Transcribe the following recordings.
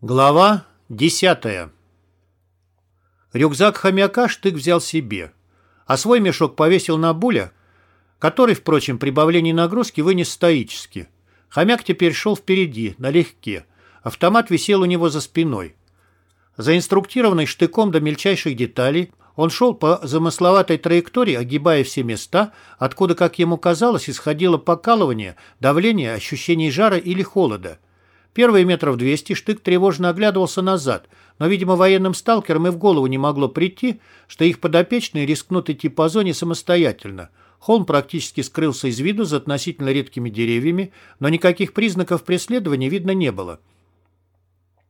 Глава десятая. Рюкзак хомяка Штык взял себе, а свой мешок повесил на Буля, который, впрочем, прибавление нагрузки вынес стоически. Хомяк теперь шел впереди, налегке. Автомат висел у него за спиной. Заинструктированный Штыком до мельчайших деталей, он шел по замысловатой траектории, огибая все места, откуда, как ему казалось, исходило покалывание, давление, ощущение жара или холода – Первые метров двести Штык тревожно оглядывался назад, но, видимо, военным сталкерам и в голову не могло прийти, что их подопечные рискнут идти по зоне самостоятельно. Холм практически скрылся из виду за относительно редкими деревьями, но никаких признаков преследования видно не было.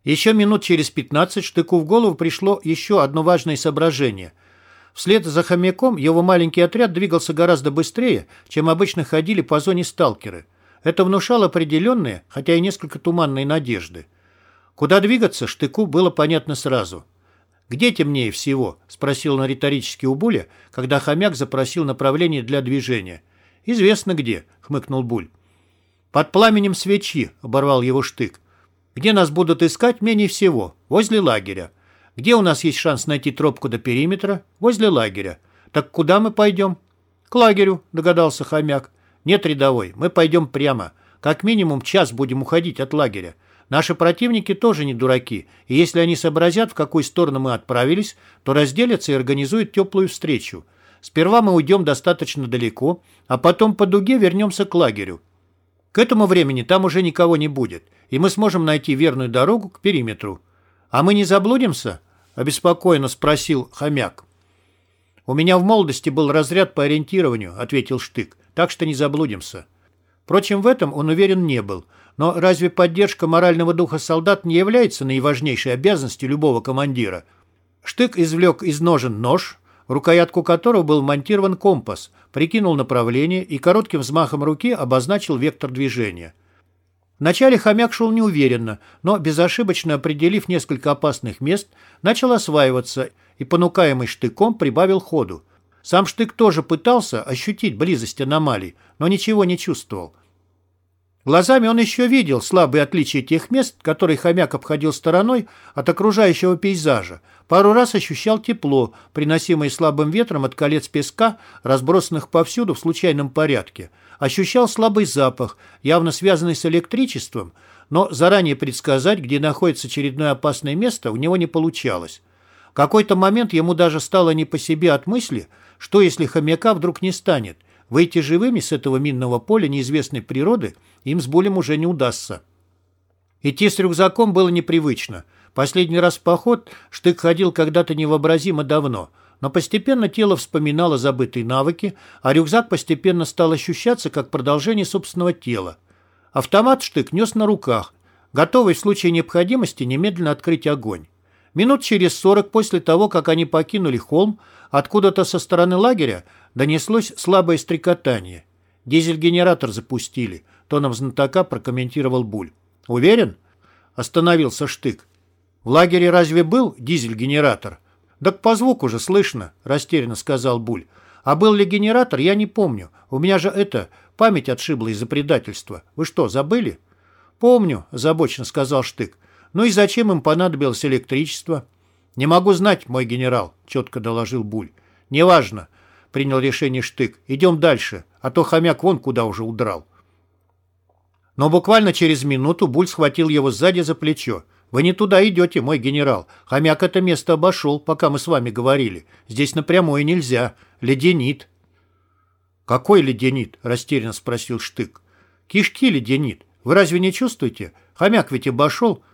Еще минут через пятнадцать Штыку в голову пришло еще одно важное соображение. Вслед за хомяком его маленький отряд двигался гораздо быстрее, чем обычно ходили по зоне сталкеры – это внушало определенные, хотя и несколько туманные надежды. Куда двигаться, Штыку было понятно сразу. «Где темнее всего?» – спросил он риторически у Буля, когда хомяк запросил направление для движения. «Известно где», – хмыкнул Буль. «Под пламенем свечи», – оборвал его Штык. «Где нас будут искать менее всего? Возле лагеря. Где у нас есть шанс найти тропку до периметра? Возле лагеря. Так куда мы пойдем?» «К лагерю», – догадался хомяк. «Нет, рядовой, мы пойдем прямо. Как минимум час будем уходить от лагеря. Наши противники тоже не дураки, и если они сообразят, в какую сторону мы отправились, то разделятся и организуют теплую встречу. Сперва мы уйдем достаточно далеко, а потом по дуге вернемся к лагерю. К этому времени там уже никого не будет, и мы сможем найти верную дорогу к периметру. А мы не заблудимся?» – обеспокоенно спросил хомяк. «У меня в молодости был разряд по ориентированию», – ответил Штык так что не заблудимся. Впрочем, в этом он уверен не был. Но разве поддержка морального духа солдат не является наиважнейшей обязанностью любого командира? Штык извлек из ножен нож, рукоятку которого был монтирован компас, прикинул направление и коротким взмахом руки обозначил вектор движения. Вначале хомяк шел неуверенно, но, безошибочно определив несколько опасных мест, начал осваиваться и, понукаемый штыком, прибавил ходу. Сам Штык тоже пытался ощутить близость аномалий, но ничего не чувствовал. Глазами он еще видел слабые отличия тех мест, которые хомяк обходил стороной от окружающего пейзажа. Пару раз ощущал тепло, приносимое слабым ветром от колец песка, разбросанных повсюду в случайном порядке. Ощущал слабый запах, явно связанный с электричеством, но заранее предсказать, где находится очередное опасное место, у него не получалось. В какой-то момент ему даже стало не по себе от мысли, что если хомяка вдруг не станет. Выйти живыми с этого минного поля неизвестной природы им с Булем уже не удастся. Идти с рюкзаком было непривычно. Последний раз в поход Штык ходил когда-то невообразимо давно, но постепенно тело вспоминало забытые навыки, а рюкзак постепенно стал ощущаться как продолжение собственного тела. Автомат Штык нес на руках, готовый в случае необходимости немедленно открыть огонь. Минут через сорок после того, как они покинули холм, откуда-то со стороны лагеря донеслось слабое стрекотание. «Дизель-генератор запустили», — тоном знатока прокомментировал Буль. «Уверен?» — остановился Штык. «В лагере разве был дизель-генератор?» «Так по звуку же слышно», — растерянно сказал Буль. «А был ли генератор, я не помню. У меня же это, память отшибла из-за предательства. Вы что, забыли?» «Помню», — озабоченно сказал Штык. Ну и зачем им понадобилось электричество? Не могу знать, мой генерал, четко доложил Буль. Неважно, принял решение Штык. Идем дальше, а то хомяк вон куда уже удрал. Но буквально через минуту Буль схватил его сзади за плечо. «Вы не туда идете, мой генерал. Хомяк это место обошел, пока мы с вами говорили. Здесь напрямую нельзя. Леденит». «Какой леденит?» – растерянно спросил Штык. «Кишки леденит. Вы разве не чувствуете? Хомяк ведь обошел.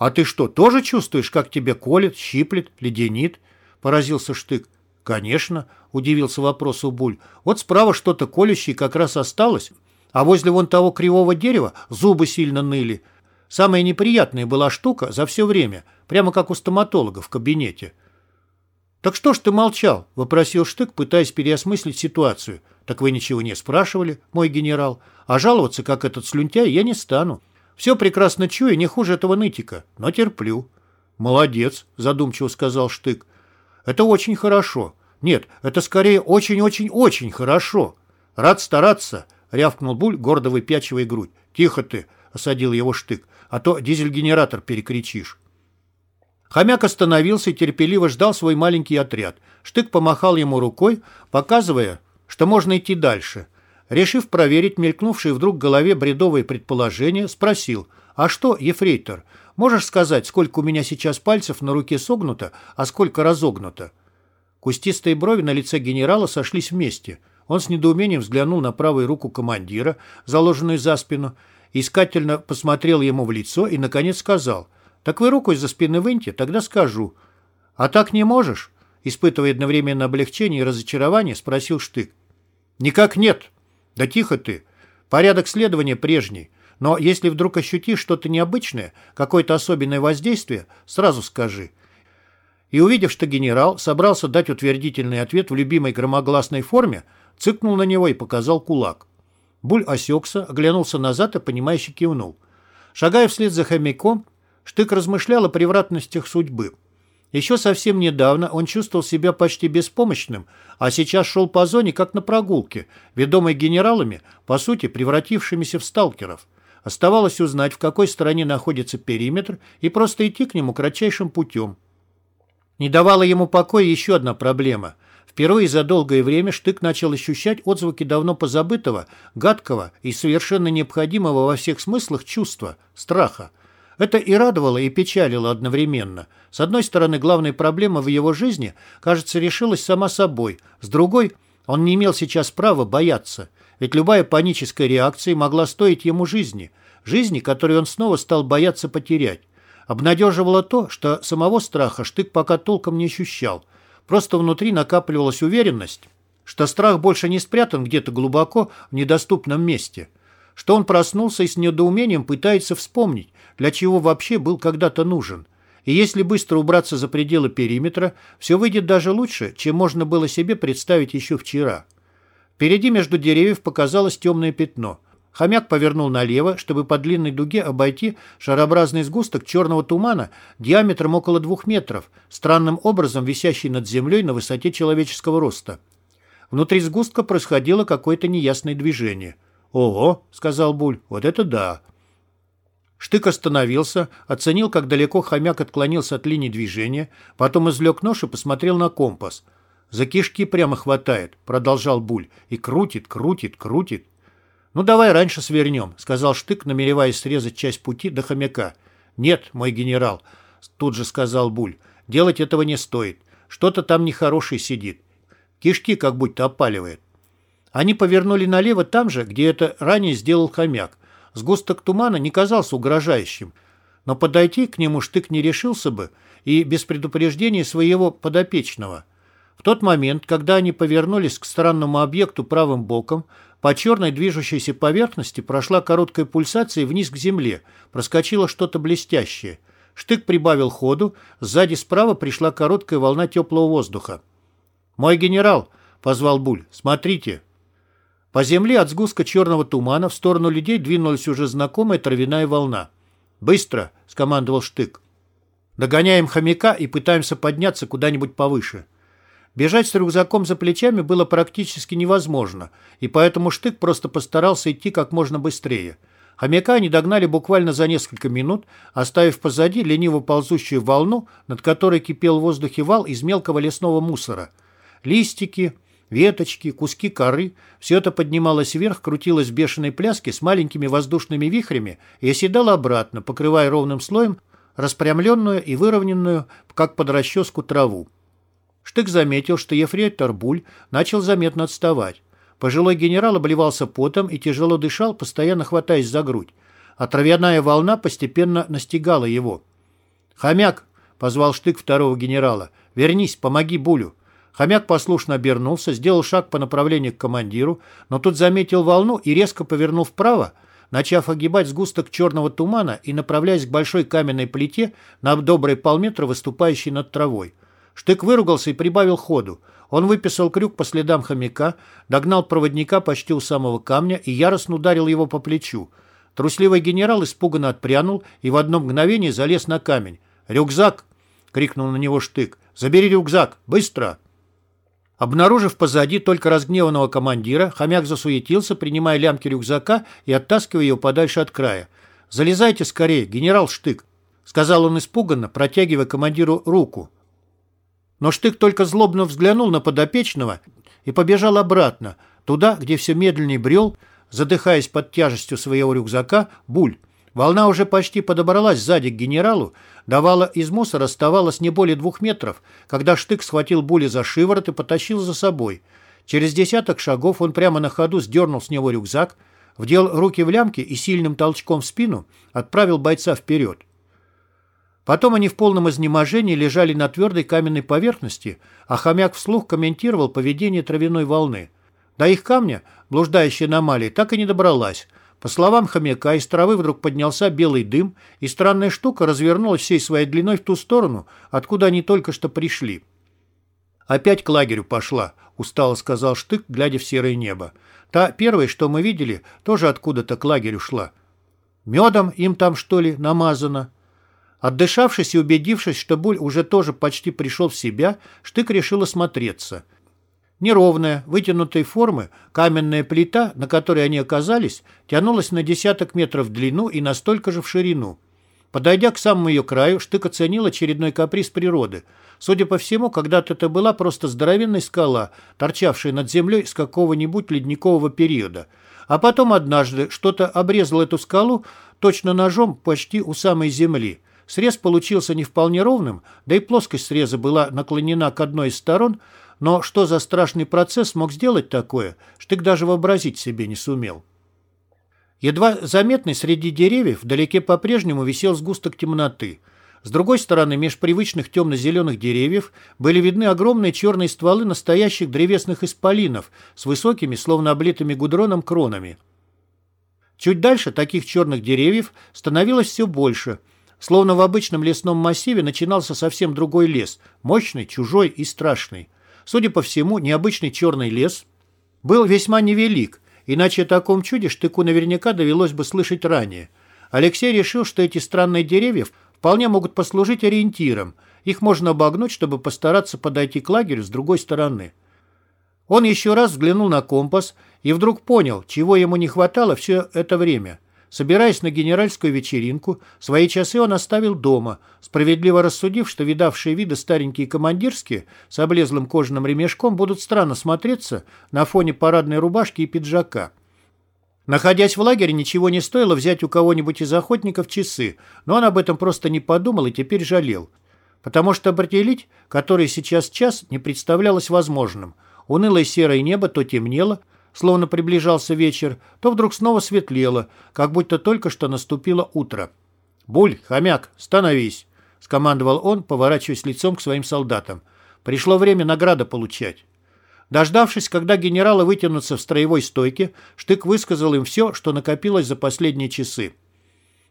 «А ты что, тоже чувствуешь, как тебе колет, щиплет, леденит?» – поразился Штык. «Конечно», – удивился вопросу Буль. «Вот справа что-то колющее как раз осталось, а возле вон того кривого дерева зубы сильно ныли. Самая неприятная была штука за все время, прямо как у стоматолога в кабинете». «Так что ж ты молчал?» – вопросил Штык, пытаясь переосмыслить ситуацию. «Так вы ничего не спрашивали, мой генерал. А жаловаться, как этот слюнтяй, я не стану. Все прекрасно чую, не хуже этого нытика, но терплю. Молодец, задумчиво сказал Штык. Это очень хорошо. Нет, это скорее очень-очень-очень хорошо. Рад стараться, рявкнул Буль, гордо выпячивая грудь. Тихо ты, — осадил его штык, — «а то дизель-генератор перекричишь». Хомяк остановился и терпеливо ждал свой маленький отряд. Штык помахал ему рукой, показывая, что можно идти дальше. Решив проверить мелькнувшие вдруг в голове бредовые предположения, спросил, «А что, ефрейтор, можешь сказать, сколько у меня сейчас пальцев на руке согнуто, а сколько разогнуто?» Кустистые брови на лице генерала сошлись вместе. Он с недоумением взглянул на правую руку командира, заложенную за спину, искательно посмотрел ему в лицо и, наконец, сказал – так вы руку из-за спины выньте, тогда скажу. А так не можешь? Испытывая одновременно облегчение и разочарование, спросил Штык. Никак нет. Да тихо ты. Порядок следования прежний. Но если вдруг ощутишь что-то необычное, какое-то особенное воздействие, сразу скажи. И увидев, что генерал собрался дать утвердительный ответ в любимой громогласной форме, цыкнул на него и показал кулак. Буль осекся, оглянулся назад и, понимающе кивнул. Шагая вслед за хомяком, Штык размышлял о превратностях судьбы. Еще совсем недавно он чувствовал себя почти беспомощным, а сейчас шел по зоне, как на прогулке, ведомой генералами, по сути, превратившимися в сталкеров. Оставалось узнать, в какой стороне находится периметр, и просто идти к нему кратчайшим путем. Не давала ему покоя еще одна проблема. Впервые за долгое время Штык начал ощущать отзвуки давно позабытого, гадкого и совершенно необходимого во всех смыслах чувства – страха. Это и радовало, и печалило одновременно. С одной стороны, главная проблема в его жизни, кажется, решилась сама собой. С другой, он не имел сейчас права бояться. Ведь любая паническая реакция могла стоить ему жизни. Жизни, которую он снова стал бояться потерять. Обнадеживало то, что самого страха Штык пока толком не ощущал. Просто внутри накапливалась уверенность, что страх больше не спрятан где-то глубоко в недоступном месте. Что он проснулся и с недоумением пытается вспомнить, для чего вообще был когда-то нужен. И если быстро убраться за пределы периметра, все выйдет даже лучше, чем можно было себе представить еще вчера. Впереди между деревьев показалось темное пятно. Хомяк повернул налево, чтобы по длинной дуге обойти шарообразный сгусток черного тумана диаметром около двух метров, странным образом висящий над землей на высоте человеческого роста. Внутри сгустка происходило какое-то неясное движение. «Ого!» — сказал Буль. «Вот это да!» Штык остановился, оценил, как далеко хомяк отклонился от линии движения, потом извлек нож и посмотрел на компас. «За кишки прямо хватает», — продолжал Буль, — «и крутит, крутит, крутит». «Ну, давай раньше свернем», — сказал Штык, намереваясь срезать часть пути до хомяка. «Нет, мой генерал», — тут же сказал Буль, — «делать этого не стоит. Что-то там нехорошее сидит. Кишки как будто опаливает». Они повернули налево там же, где это ранее сделал хомяк. Сгусток тумана не казался угрожающим, но подойти к нему штык не решился бы и без предупреждения своего подопечного. В тот момент, когда они повернулись к странному объекту правым боком, по черной движущейся поверхности прошла короткая пульсация вниз к земле, проскочило что-то блестящее. Штык прибавил ходу, сзади справа пришла короткая волна теплого воздуха. «Мой генерал!» — позвал Буль. «Смотрите!» По земле от сгустка черного тумана в сторону людей двинулась уже знакомая травяная волна. «Быстро!» — скомандовал Штык. «Догоняем хомяка и пытаемся подняться куда-нибудь повыше». Бежать с рюкзаком за плечами было практически невозможно, и поэтому Штык просто постарался идти как можно быстрее. Хомяка они догнали буквально за несколько минут, оставив позади лениво ползущую волну, над которой кипел в воздухе вал из мелкого лесного мусора. Листики, Веточки, куски коры – все это поднималось вверх, крутилось в бешеной пляске с маленькими воздушными вихрями и оседало обратно, покрывая ровным слоем распрямленную и выровненную, как под расческу, траву. Штык заметил, что ефрейтор Буль начал заметно отставать. Пожилой генерал обливался потом и тяжело дышал, постоянно хватаясь за грудь. А травяная волна постепенно настигала его. «Хомяк!» — позвал Штык второго генерала. «Вернись, помоги Булю!» Хомяк послушно обернулся, сделал шаг по направлению к командиру, но тут заметил волну и резко повернул вправо, начав огибать сгусток черного тумана и направляясь к большой каменной плите на добрые полметра, выступающей над травой. Штык выругался и прибавил ходу. Он выписал крюк по следам хомяка, догнал проводника почти у самого камня и яростно ударил его по плечу. Трусливый генерал испуганно отпрянул и в одно мгновение залез на камень. «Рюкзак!» — крикнул на него Штык. «Забери рюкзак! Быстро!» Обнаружив позади только разгневанного командира, хомяк засуетился, принимая лямки рюкзака и оттаскивая его подальше от края. «Залезайте скорее, генерал Штык», — сказал он испуганно, протягивая командиру руку. Но Штык только злобно взглянул на подопечного и побежал обратно, туда, где все медленнее брел, задыхаясь под тяжестью своего рюкзака, буль. Волна уже почти подобралась сзади к генералу, давала из мусора оставалось не более двух метров, когда Штык схватил Були за шиворот и потащил за собой. Через десяток шагов он прямо на ходу сдернул с него рюкзак, вдел руки в лямки и сильным толчком в спину отправил бойца вперед. Потом они в полном изнеможении лежали на твердой каменной поверхности, а хомяк вслух комментировал поведение травяной волны. До их камня, блуждающая аномалия, так и не добралась – по словам хомяка, из травы вдруг поднялся белый дым, и странная штука развернулась всей своей длиной в ту сторону, откуда они только что пришли. «Опять к лагерю пошла», — устало сказал Штык, глядя в серое небо. «Та первая, что мы видели, тоже откуда-то к лагерю шла. Медом им там, что ли, намазано?» Отдышавшись и убедившись, что Буль уже тоже почти пришел в себя, Штык решил осмотреться — Неровная, вытянутой формы, каменная плита, на которой они оказались, тянулась на десяток метров в длину и настолько же в ширину. Подойдя к самому ее краю, Штык оценил очередной каприз природы. Судя по всему, когда-то это была просто здоровенная скала, торчавшая над землей с какого-нибудь ледникового периода. А потом однажды что-то обрезало эту скалу точно ножом почти у самой земли. Срез получился не вполне ровным, да и плоскость среза была наклонена к одной из сторон – но что за страшный процесс мог сделать такое, Штык даже вообразить себе не сумел. Едва заметный среди деревьев вдалеке по-прежнему висел сгусток темноты. С другой стороны, меж привычных темно-зеленых деревьев были видны огромные черные стволы настоящих древесных исполинов с высокими, словно облитыми гудроном, кронами. Чуть дальше таких черных деревьев становилось все больше. Словно в обычном лесном массиве начинался совсем другой лес, мощный, чужой и страшный. Судя по всему, необычный черный лес был весьма невелик, иначе о таком чуде Штыку наверняка довелось бы слышать ранее. Алексей решил, что эти странные деревья вполне могут послужить ориентиром. Их можно обогнуть, чтобы постараться подойти к лагерю с другой стороны. Он еще раз взглянул на компас и вдруг понял, чего ему не хватало все это время – Собираясь на генеральскую вечеринку, свои часы он оставил дома, справедливо рассудив, что видавшие виды старенькие командирские с облезлым кожаным ремешком будут странно смотреться на фоне парадной рубашки и пиджака. Находясь в лагере, ничего не стоило взять у кого-нибудь из охотников часы, но он об этом просто не подумал и теперь жалел. Потому что определить, который сейчас час, не представлялось возможным. Унылое серое небо то темнело, словно приближался вечер, то вдруг снова светлело, как будто только что наступило утро. «Буль, хомяк, становись!» — скомандовал он, поворачиваясь лицом к своим солдатам. «Пришло время награда получать». Дождавшись, когда генералы вытянутся в строевой стойке, Штык высказал им все, что накопилось за последние часы.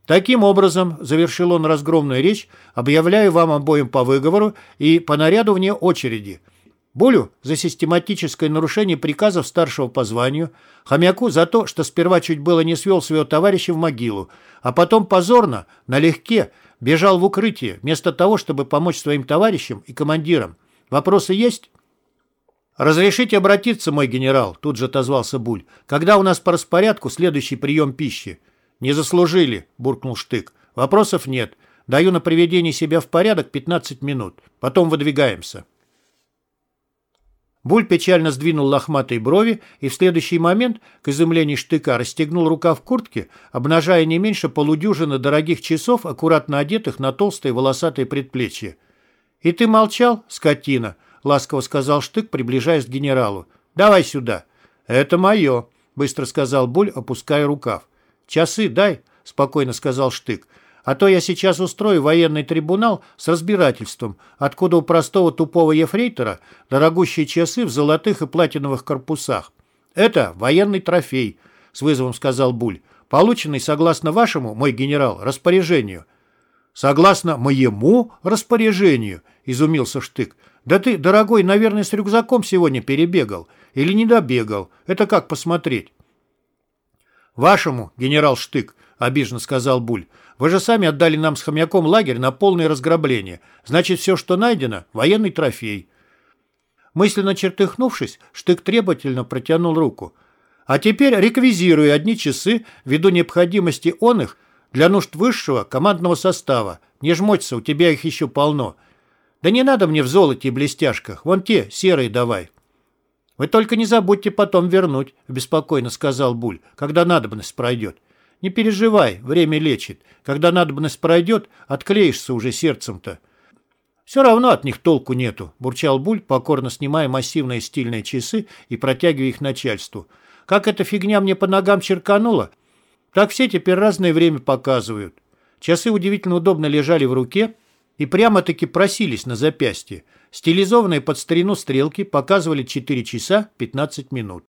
Таким образом, завершил он разгромную речь, объявляю вам обоим по выговору и по наряду вне очереди – Булю за систематическое нарушение приказов старшего по званию, Хомяку за то, что сперва чуть было не свел своего товарища в могилу, а потом позорно, налегке, бежал в укрытие, вместо того, чтобы помочь своим товарищам и командирам. Вопросы есть? «Разрешите обратиться, мой генерал», — тут же отозвался Буль. «Когда у нас по распорядку следующий прием пищи?» «Не заслужили», — буркнул Штык. «Вопросов нет. Даю на приведение себя в порядок 15 минут. Потом выдвигаемся». Буль печально сдвинул лохматые брови и в следующий момент, к изумлению штыка, расстегнул рукав куртки, обнажая не меньше полудюжины дорогих часов, аккуратно одетых на толстые волосатые предплечья. «И ты молчал, скотина?» — ласково сказал штык, приближаясь к генералу. «Давай сюда». «Это мое», — быстро сказал Буль, опуская рукав. «Часы дай», — спокойно сказал штык. А то я сейчас устрою военный трибунал с разбирательством, откуда у простого тупого ефрейтора дорогущие часы в золотых и платиновых корпусах. Это военный трофей, с вызовом сказал Буль, полученный согласно вашему, мой генерал, распоряжению. Согласно моему распоряжению, изумился Штык. Да ты, дорогой, наверное, с рюкзаком сегодня перебегал. Или не добегал. Это как посмотреть? Вашему, генерал Штык, обиженно сказал Буль. Вы же сами отдали нам с хомяком лагерь на полное разграбление. Значит, все, что найдено, военный трофей». Мысленно чертыхнувшись, Штык требовательно протянул руку. «А теперь реквизируя одни часы, ввиду необходимости он их, Для нужд высшего командного состава. Не жмоться, у тебя их еще полно. Да не надо мне в золоте и блестяшках. Вон те, серые давай. Вы только не забудьте потом вернуть, беспокойно сказал Буль, когда надобность пройдет. Не переживай, время лечит. Когда надобность пройдет, отклеишься уже сердцем-то. Все равно от них толку нету, бурчал Буль, покорно снимая массивные стильные часы и протягивая их начальству. Как эта фигня мне по ногам черканула, так все теперь разное время показывают. Часы удивительно удобно лежали в руке и прямо-таки просились на запястье. Стилизованные под старину стрелки показывали 4 часа 15 минут.